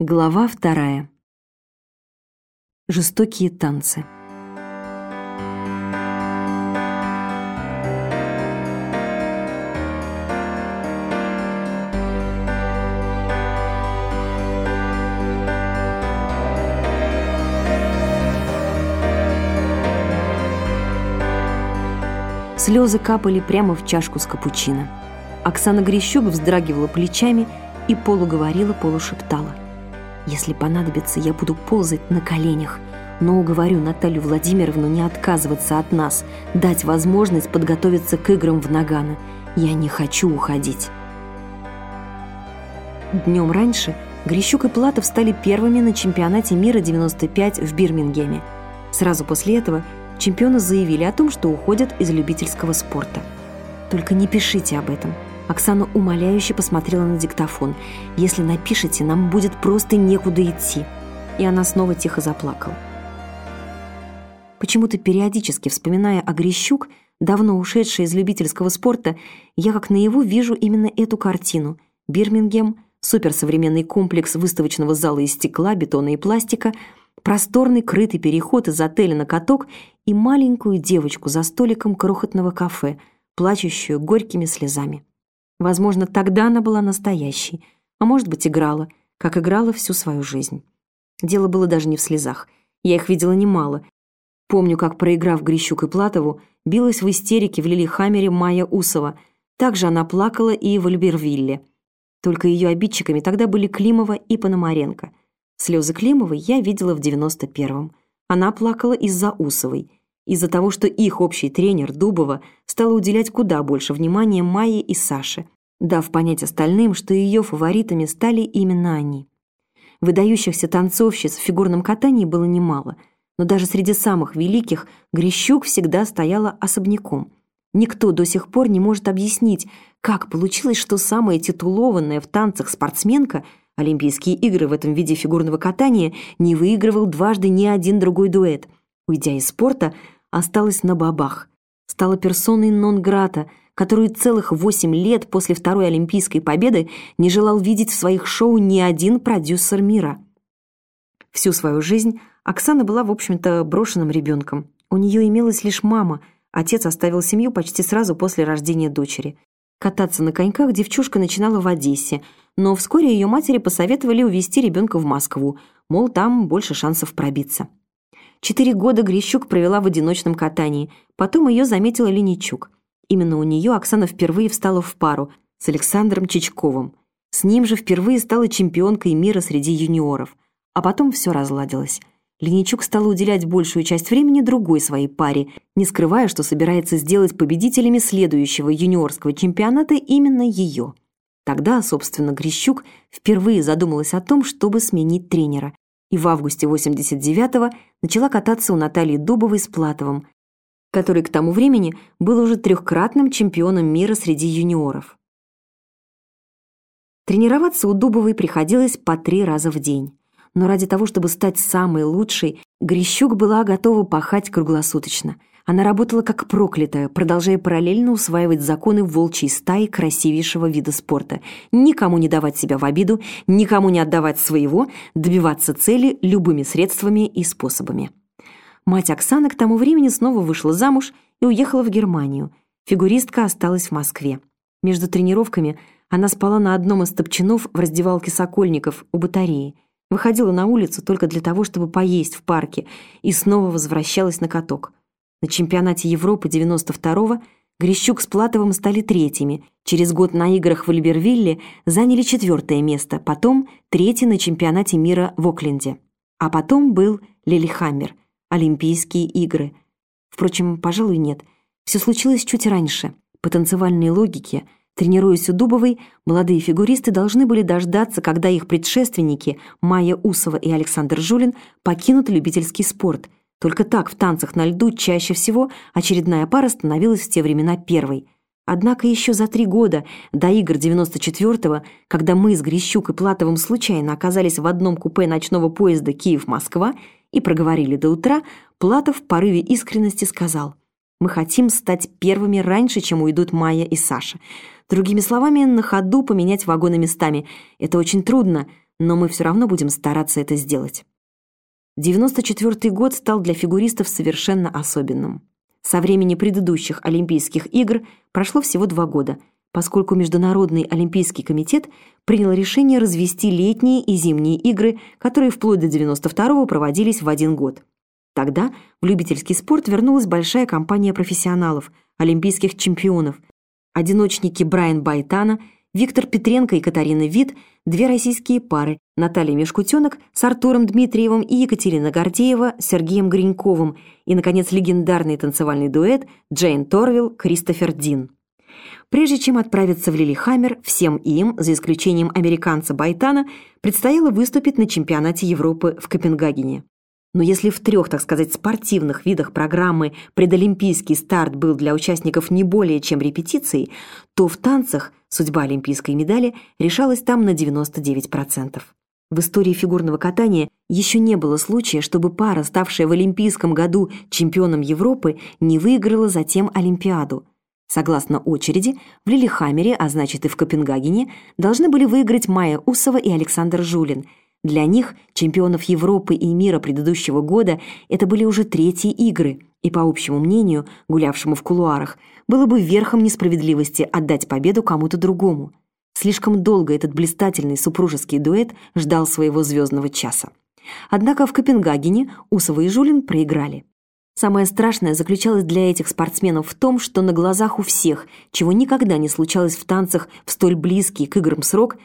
Глава вторая. Жестокие танцы. Слезы капали прямо в чашку с капучино. Оксана Грищук вздрагивала плечами и полуговорила, полушептала – если понадобится, я буду ползать на коленях, но уговорю Наталью Владимировну не отказываться от нас, дать возможность подготовиться к играм в Нагано. Я не хочу уходить. Днем раньше Грищук и Платов стали первыми на чемпионате мира 95 в Бирмингеме. Сразу после этого чемпионы заявили о том, что уходят из любительского спорта. Только не пишите об этом – Оксана умоляюще посмотрела на диктофон. «Если напишете, нам будет просто некуда идти». И она снова тихо заплакала. Почему-то периодически, вспоминая о Грищук, давно ушедшей из любительского спорта, я как наяву вижу именно эту картину. Бирмингем, суперсовременный комплекс выставочного зала из стекла, бетона и пластика, просторный крытый переход из отеля на каток и маленькую девочку за столиком крохотного кафе, плачущую горькими слезами. Возможно, тогда она была настоящей, а может быть, играла, как играла всю свою жизнь. Дело было даже не в слезах. Я их видела немало. Помню, как, проиграв Грищук и Платову, билась в истерике в Лилихаммере Майя Усова. Также она плакала и в Альбервилле. Только ее обидчиками тогда были Климова и Пономаренко. Слезы Климовой я видела в 91-м. Она плакала из-за Усовой – из-за того, что их общий тренер Дубова стала уделять куда больше внимания Майе и Саше, дав понять остальным, что ее фаворитами стали именно они. Выдающихся танцовщиц в фигурном катании было немало, но даже среди самых великих Грищук всегда стояла особняком. Никто до сих пор не может объяснить, как получилось, что самая титулованная в танцах спортсменка Олимпийские игры в этом виде фигурного катания не выигрывал дважды ни один другой дуэт. Уйдя из спорта, осталась на бабах, стала персоной нон-грата, которую целых восемь лет после второй Олимпийской победы не желал видеть в своих шоу ни один продюсер мира. Всю свою жизнь Оксана была, в общем-то, брошенным ребенком. У нее имелась лишь мама, отец оставил семью почти сразу после рождения дочери. Кататься на коньках девчушка начинала в Одессе, но вскоре ее матери посоветовали увезти ребенка в Москву, мол, там больше шансов пробиться. Четыре года Грищук провела в одиночном катании, потом ее заметила Леничук. Именно у нее Оксана впервые встала в пару с Александром Чичковым. С ним же впервые стала чемпионкой мира среди юниоров. А потом все разладилось. Леничук стала уделять большую часть времени другой своей паре, не скрывая, что собирается сделать победителями следующего юниорского чемпионата именно ее. Тогда, собственно, Грищук впервые задумалась о том, чтобы сменить тренера и в августе 89-го начала кататься у Натальи Дубовой с Платовым, который к тому времени был уже трехкратным чемпионом мира среди юниоров. Тренироваться у Дубовой приходилось по три раза в день. Но ради того, чтобы стать самой лучшей, Грищук была готова пахать круглосуточно – она работала как проклятая, продолжая параллельно усваивать законы волчьей стаи красивейшего вида спорта. Никому не давать себя в обиду, никому не отдавать своего, добиваться цели любыми средствами и способами. Мать Оксаны к тому времени снова вышла замуж и уехала в Германию. Фигуристка осталась в Москве. Между тренировками она спала на одном из топчанов в раздевалке Сокольников у батареи. Выходила на улицу только для того, чтобы поесть в парке, и снова возвращалась на каток. На чемпионате Европы 92-го Грищук с Платовым стали третьими. Через год на играх в Альбервилле заняли четвертое место, потом третий на чемпионате мира в Окленде. А потом был Лилихаммер, Олимпийские игры. Впрочем, пожалуй, нет. Все случилось чуть раньше. По танцевальной логике, тренируясь у Дубовой, молодые фигуристы должны были дождаться, когда их предшественники Майя Усова и Александр Жулин покинут любительский спорт – только так в танцах на льду чаще всего очередная пара становилась в те времена первой. Однако еще за три года до игр 94-го, когда мы с Грищук и Платовым случайно оказались в одном купе ночного поезда Киев-Москва и проговорили до утра, Платов в порыве искренности сказал «Мы хотим стать первыми раньше, чем уйдут Майя и Саша. Другими словами, на ходу поменять вагоны местами. Это очень трудно, но мы все равно будем стараться это сделать. 94 год стал для фигуристов совершенно особенным. Со времени предыдущих Олимпийских игр прошло всего два года, поскольку Международный Олимпийский комитет принял решение развести летние и зимние игры, которые вплоть до 92-го проводились в один год. Тогда в любительский спорт вернулась большая компания профессионалов, олимпийских чемпионов, одиночники Брайан Байтана, Виктор Петренко и Катарина Вит, две российские пары Наталья Мешкутенок с Артуром Дмитриевым и Екатерина Гордеева с Сергеем Гриньковым и, наконец, легендарный танцевальный дуэт Джейн Торвилл, Кристофер Дин. Прежде чем отправиться в Лилихаммер, всем им, за исключением американца Байтана, предстояло выступить на чемпионате Европы в Копенгагене. Но если в трех, так сказать, спортивных видах программы предолимпийский старт был для участников не более чем репетицией, то в танцах судьба олимпийской медали решалась там на 99%. В истории фигурного катания еще не было случая, чтобы пара, ставшая в Олимпийском году чемпионом Европы, не выиграла затем Олимпиаду. Согласно очереди, в Лилихаммере, а значит и в Копенгагене, должны были выиграть Майя Усова и Александр Жулин – для них, чемпионов Европы и мира предыдущего года, это были уже третьи игры, и, по общему мнению, гулявшему в кулуарах, было бы верхом несправедливости отдать победу кому-то другому. Слишком долго этот блистательный супружеский дуэт ждал своего звездного часа. Однако в Копенгагене Усова и Жулин проиграли. Самое страшное заключалось для этих спортсменов в том, что на глазах у всех, чего никогда не случалось в танцах в столь близкий к играм срок,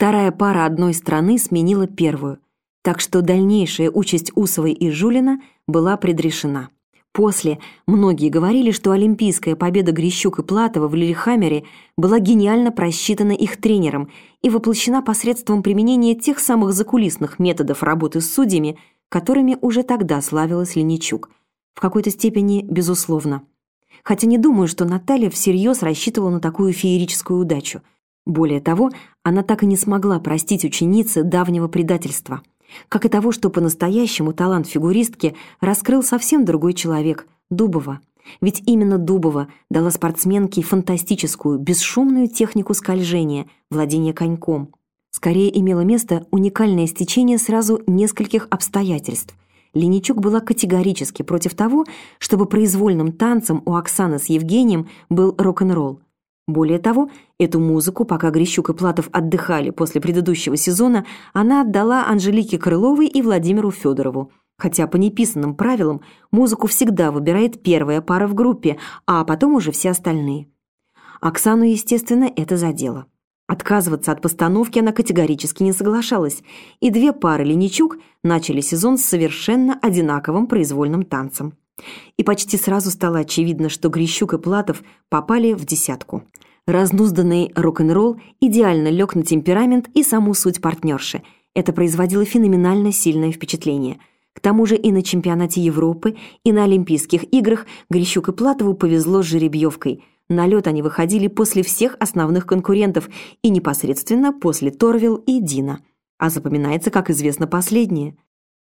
Вторая пара одной страны сменила первую, так что дальнейшая участь Усовой и Жулина была предрешена. После многие говорили, что олимпийская победа Грищук и Платова в Лилихаммере была гениально просчитана их тренером и воплощена посредством применения тех самых закулисных методов работы с судьями, которыми уже тогда славилась Леничук. В какой-то степени, безусловно. Хотя не думаю, что Наталья всерьез рассчитывала на такую феерическую удачу – более того, она так и не смогла простить ученице давнего предательства, как и того, что по-настоящему талант фигуристки раскрыл совсем другой человек – Дубова. Ведь именно Дубова дала спортсменке фантастическую, бесшумную технику скольжения, владения коньком. Скорее имело место уникальное стечение сразу нескольких обстоятельств. Леничук была категорически против того, чтобы произвольным танцем у Оксаны с Евгением был рок-н-ролл. Более того, эту музыку, пока Грищук и Платов отдыхали после предыдущего сезона, она отдала Анжелике Крыловой и Владимиру Федорову. Хотя по неписанным правилам музыку всегда выбирает первая пара в группе, а потом уже все остальные. Оксану, естественно, это задело. Отказываться от постановки она категорически не соглашалась, и две пары Леничук начали сезон с совершенно одинаковым произвольным танцем. И почти сразу стало очевидно, что Грищук и Платов попали в десятку. Разнузданный рок-н-ролл идеально лег на темперамент и саму суть партнерши. Это производило феноменально сильное впечатление. К тому же и на чемпионате Европы, и на Олимпийских играх Грищук и Платову повезло с жеребьевкой. На лед они выходили после всех основных конкурентов и непосредственно после Торвилл и Дина. А запоминается, как известно, последнее –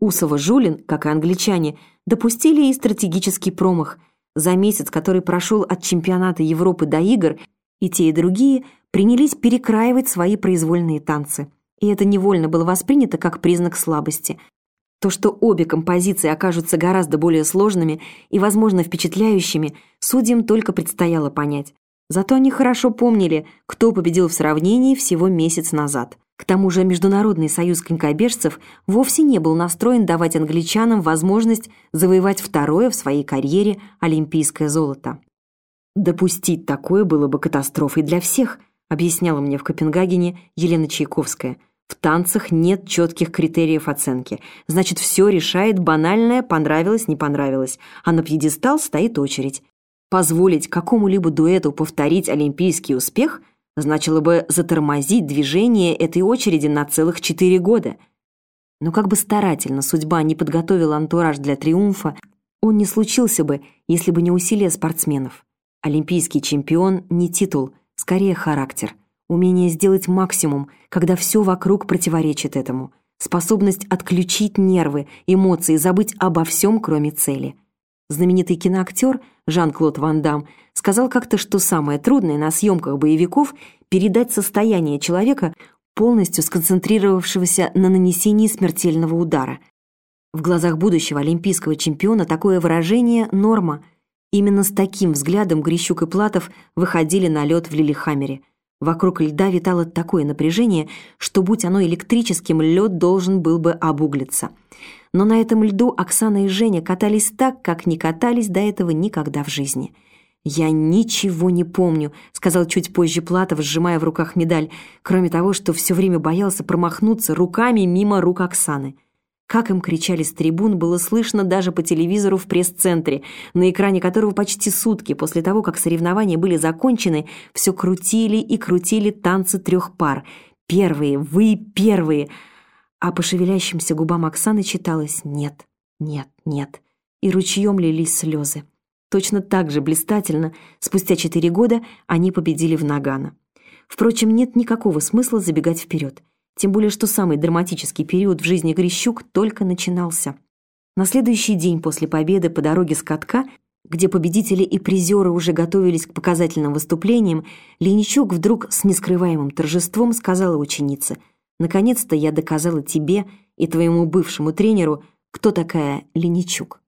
Усова-Жулин, как и англичане, допустили и стратегический промах. За месяц, который прошел от чемпионата Европы до игр, и те, и другие принялись перекраивать свои произвольные танцы. И это невольно было воспринято как признак слабости. То, что обе композиции окажутся гораздо более сложными и, возможно, впечатляющими, судьям только предстояло понять. Зато они хорошо помнили, кто победил в сравнении всего месяц назад. К тому же Международный союз конькобежцев вовсе не был настроен давать англичанам возможность завоевать второе в своей карьере олимпийское золото. «Допустить такое было бы катастрофой для всех», объясняла мне в Копенгагене Елена Чайковская. «В танцах нет четких критериев оценки. Значит, все решает банальное «понравилось, не понравилось», а на пьедестал стоит очередь. Позволить какому-либо дуэту повторить олимпийский успех – значило бы затормозить движение этой очереди на целых четыре года. Но как бы старательно судьба не подготовила антураж для триумфа, он не случился бы, если бы не усилия спортсменов. Олимпийский чемпион – не титул, скорее характер. Умение сделать максимум, когда все вокруг противоречит этому. Способность отключить нервы, эмоции, забыть обо всем, кроме цели. Знаменитый киноактер Жан-Клод Ван Дам сказал как-то, что самое трудное на съемках боевиков – передать состояние человека полностью сконцентрировавшегося на нанесении смертельного удара. В глазах будущего олимпийского чемпиона такое выражение – норма. Именно с таким взглядом Грищук и Платов выходили на лед в Лилихаммере. Вокруг льда витало такое напряжение, что, будь оно электрическим, лед должен был бы обуглиться. Но на этом льду Оксана и Женя катались так, как не катались до этого никогда в жизни – «Я ничего не помню», — сказал чуть позже Платов, сжимая в руках медаль, кроме того, что все время боялся промахнуться руками мимо рук Оксаны. Как им кричали с трибун, было слышно даже по телевизору в пресс-центре, на экране которого почти сутки после того, как соревнования были закончены, все крутили и крутили танцы трех пар. «Первые! Вы первые!» А по шевелящимся губам Оксаны читалось «нет, нет, нет», и ручьем лились слезы. Точно так же блистательно спустя четыре года они победили в Нагано. Впрочем, нет никакого смысла забегать вперед, тем более что самый драматический период в жизни Грищук только начинался. На следующий день после победы по дороге с катка, где победители и призеры уже готовились к показательным выступлениям, Леничук вдруг с нескрываемым торжеством сказала ученице «Наконец-то я доказала тебе и твоему бывшему тренеру, кто такая Леничук».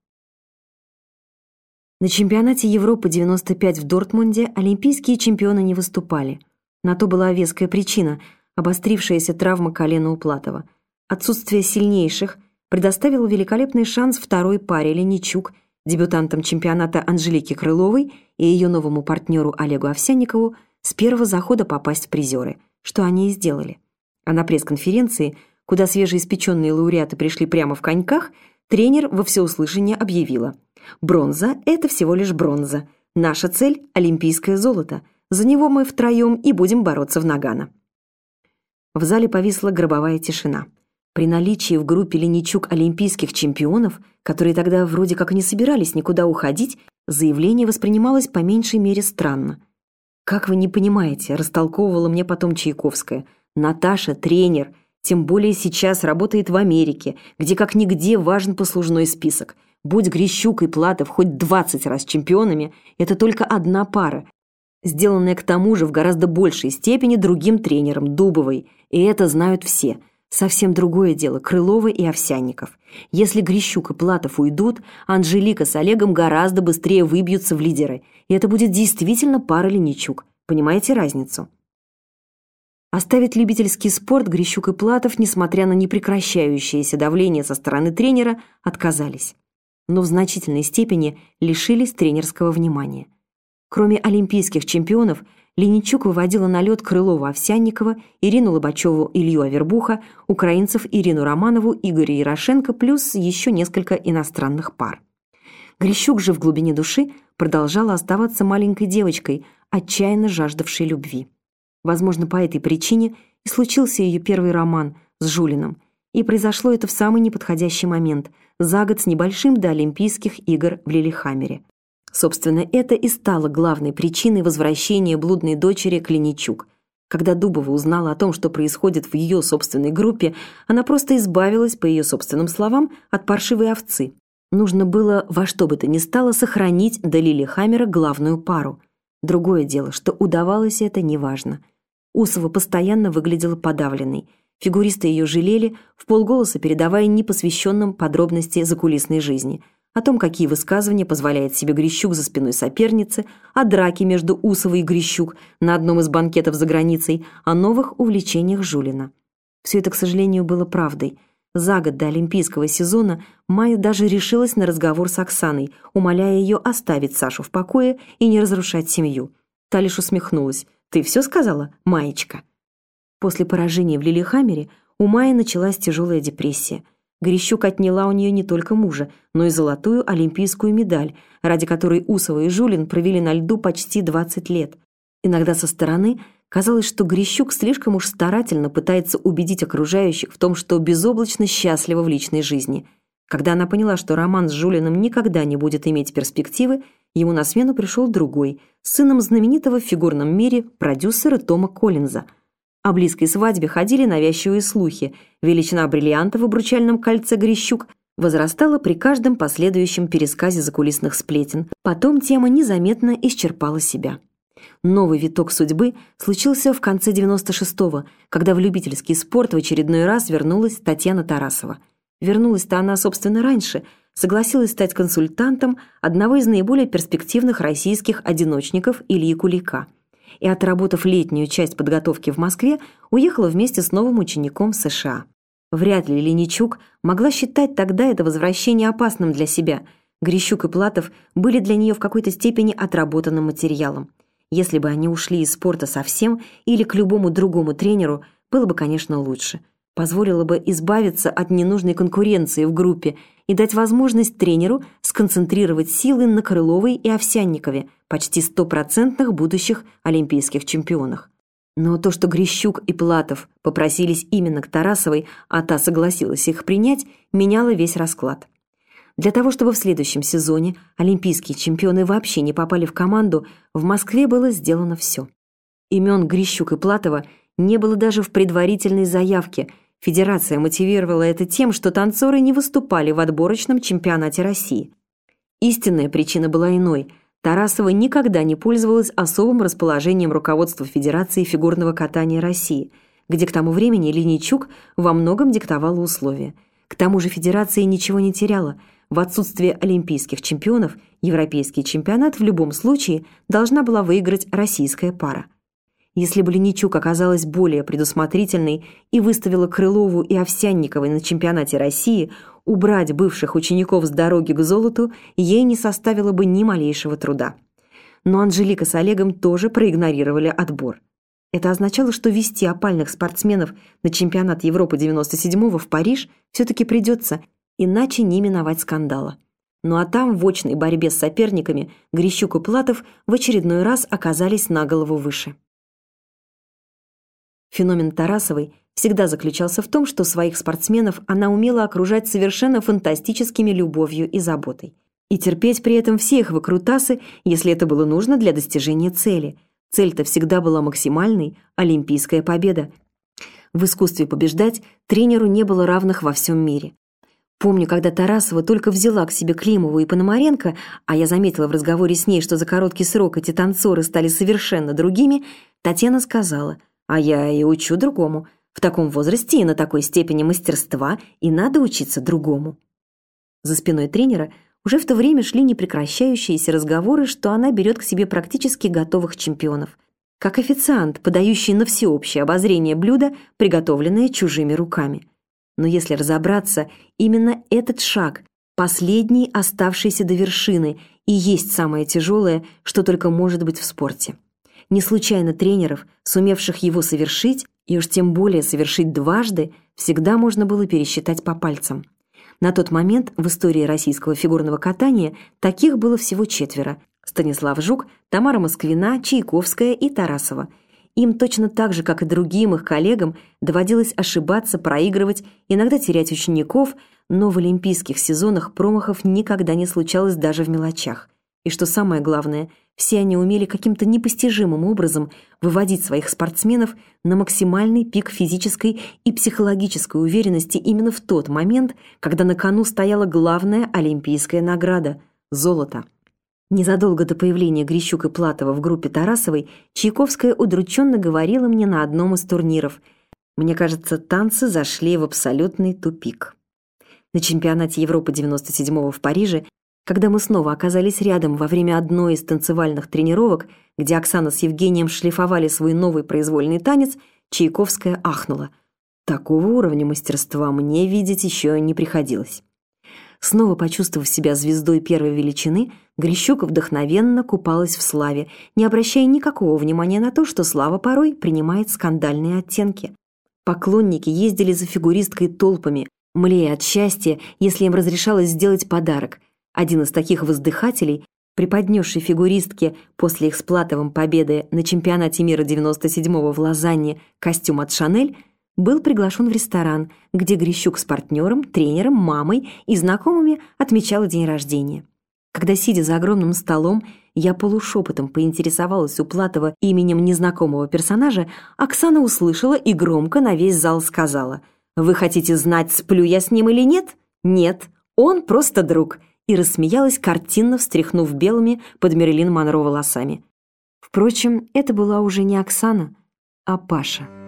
На чемпионате Европы 95 в Дортмунде олимпийские чемпионы не выступали. На то была веская причина – обострившаяся травма колена у Платова. Отсутствие сильнейших предоставило великолепный шанс второй паре Леничук, дебютантам чемпионата Анжелике Крыловой и ее новому партнеру Олегу Овсянникову с первого захода попасть в призеры, что они и сделали. А на пресс-конференции, куда свежеиспеченные лауреаты пришли прямо в коньках, тренер во всеуслышание объявила – Бронза – это всего лишь бронза. Наша цель – олимпийское золото. За него мы втроем и будем бороться в Нагано. В зале повисла гробовая тишина. При наличии в группе Леничук олимпийских чемпионов, которые тогда вроде как не собирались никуда уходить, заявление воспринималось по меньшей мере странно. «Как вы не понимаете», – растолковывала мне потом Чайковская, «Наташа – тренер, тем более сейчас работает в Америке, где как нигде важен послужной список. Будь Грищук и Платов хоть двадцать раз чемпионами, это только одна пара, сделанная к тому же в гораздо большей степени другим тренером, Дубовой, и это знают все. Совсем другое дело Крылова и Овсянников. Если Грищук и Платов уйдут, Анжелика с Олегом гораздо быстрее выбьются в лидеры, и это будет действительно пара Леничук. Понимаете разницу? Оставить любительский спорт Грищук и Платов, несмотря на непрекращающееся давление со стороны тренера, отказались но в значительной степени лишились тренерского внимания. Кроме олимпийских чемпионов, Леничук выводила на лед Крылова-Овсянникова, Ирину Лобачеву, Илью Авербуха, украинцев Ирину Романову, Игоря Ярошенко, плюс еще несколько иностранных пар. Грищук же в глубине души продолжала оставаться маленькой девочкой, отчаянно жаждавшей любви. Возможно, по этой причине и случился ее первый роман с Жулином, и произошло это в самый неподходящий момент – за год с небольшим до Олимпийских игр в Лилихаммере. Собственно, это и стало главной причиной возвращения блудной дочери Клиничук. Когда Дубова узнала о том, что происходит в ее собственной группе, она просто избавилась, по ее собственным словам, от паршивой овцы. Нужно было во что бы то ни стало сохранить до Лилихаммера главную пару. Другое дело, что удавалось это неважно. Усова постоянно выглядела подавленной – Фигуристы ее жалели, в полголоса передавая непосвященным подробности закулисной жизни, о том, какие высказывания позволяет себе Грищук за спиной соперницы, о драке между Усовой и Грищук на одном из банкетов за границей, о новых увлечениях Жулина. Все это, к сожалению, было правдой. За год до олимпийского сезона Майя даже решилась на разговор с Оксаной, умоляя ее оставить Сашу в покое и не разрушать семью. Та лишь усмехнулась. «Ты все сказала, Маечка?» После поражения в Лилихаммере у Майи началась тяжелая депрессия. Грищук отняла у нее не только мужа, но и золотую олимпийскую медаль, ради которой Усова и Жулин провели на льду почти 20 лет. Иногда со стороны казалось, что Грищук слишком уж старательно пытается убедить окружающих в том, что безоблачно счастлива в личной жизни. Когда она поняла, что роман с Жулиным никогда не будет иметь перспективы, ему на смену пришел другой, сыном знаменитого в фигурном мире продюсера Тома Коллинза – о близкой свадьбе ходили навязчивые слухи. Величина бриллианта в обручальном кольце Грищук возрастала при каждом последующем пересказе закулисных сплетен. Потом тема незаметно исчерпала себя. Новый виток судьбы случился в конце 96-го, когда в любительский спорт в очередной раз вернулась Татьяна Тарасова. Вернулась-то она, собственно, раньше, согласилась стать консультантом одного из наиболее перспективных российских одиночников Ильи Кулика. И, отработав летнюю часть подготовки в Москве, уехала вместе с новым учеником США. Вряд ли Леничук могла считать тогда это возвращение опасным для себя. Грищук и Платов были для нее в какой-то степени отработанным материалом. Если бы они ушли из спорта совсем или к любому другому тренеру, было бы, конечно, лучше. Позволило бы избавиться от ненужной конкуренции в группе и дать возможность тренеру сконцентрировать силы на Крыловой и Овсянникове, почти стопроцентных будущих олимпийских чемпионах. Но то, что Грищук и Платов попросились именно к Тарасовой, а та согласилась их принять, меняло весь расклад. Для того, чтобы в следующем сезоне олимпийские чемпионы вообще не попали в команду, в Москве было сделано все. Имен Грищук и Платова не было даже в предварительной заявке. Федерация мотивировала это тем, что танцоры не выступали в отборочном чемпионате России. Истинная причина была иной. Тарасова никогда не пользовалась особым расположением руководства Федерации фигурного катания России, где к тому времени Линичук во многом диктовала условия. К тому же Федерация ничего не теряла – в отсутствие олимпийских чемпионов европейский чемпионат в любом случае должна была выиграть российская пара. Если бы Леничук оказалась более предусмотрительной и выставила Крылову и Овсянниковой на чемпионате России, убрать бывших учеников с дороги к золоту ей не составило бы ни малейшего труда. Но Анжелика с Олегом тоже проигнорировали отбор. Это означало, что вести опальных спортсменов на чемпионат Европы 97-го в Париж все-таки придется – иначе не миновать скандала. Ну а там, в очной борьбе с соперниками, Грищук и Платов в очередной раз оказались на голову выше. Феномен Тарасовой всегда заключался в том, что своих спортсменов она умела окружать совершенно фантастическими любовью и заботой. И терпеть при этом все их выкрутасы, если это было нужно для достижения цели. Цель-то всегда была максимальной – олимпийская победа. В искусстве побеждать тренеру не было равных во всем мире. Помню, когда Тарасова только взяла к себе Климову и Пономаренко, а я заметила в разговоре с ней, что за короткий срок эти танцоры стали совершенно другими, Татьяна сказала, а я и учу другому. В таком возрасте и на такой степени мастерства и надо учиться другому. За спиной тренера уже в то время шли непрекращающиеся разговоры, что она берет к себе практически готовых чемпионов. Как официант, подающий на всеобщее обозрение блюдо, приготовленное чужими руками. Но если разобраться, именно этот шаг, последний оставшийся до вершины, и есть самое тяжелое, что только может быть в спорте. Не случайно тренеров, сумевших его совершить, и уж тем более совершить дважды, всегда можно было пересчитать по пальцам. На тот момент в истории российского фигурного катания таких было всего четверо – Станислав Жук, Тамара Москвина, Чайковская и Тарасова – им точно так же, как и другим их коллегам, доводилось ошибаться, проигрывать, иногда терять учеников, но в олимпийских сезонах промахов никогда не случалось даже в мелочах. И что самое главное, все они умели каким-то непостижимым образом выводить своих спортсменов на максимальный пик физической и психологической уверенности именно в тот момент, когда на кону стояла главная олимпийская награда – золото. Незадолго до появления Грищук и Платова в группе Тарасовой Чайковская удрученно говорила мне на одном из турниров. Мне кажется, танцы зашли в абсолютный тупик. На чемпионате Европы 97-го в Париже, когда мы снова оказались рядом во время одной из танцевальных тренировок, где Оксана с Евгением шлифовали свой новый произвольный танец, Чайковская ахнула. Такого уровня мастерства мне видеть еще не приходилось. Снова почувствовав себя звездой первой величины, Грищук вдохновенно купалась в славе, не обращая никакого внимания на то, что слава порой принимает скандальные оттенки. Поклонники ездили за фигуристкой толпами, млея от счастья, если им разрешалось сделать подарок. Один из таких воздыхателей, преподнесший фигуристке после их с Платовым победы на чемпионате мира 97-го в Лозанне костюм от «Шанель», был приглашен в ресторан, где Грищук с партнером, тренером, мамой и знакомыми отмечала день рождения. Когда, сидя за огромным столом, я полушепотом поинтересовалась у Платова именем незнакомого персонажа, Оксана услышала и громко на весь зал сказала «Вы хотите знать, сплю я с ним или нет? Нет, он просто друг» и рассмеялась, картинно встряхнув белыми под Мерлин Монро волосами. Впрочем, это была уже не Оксана, а Паша.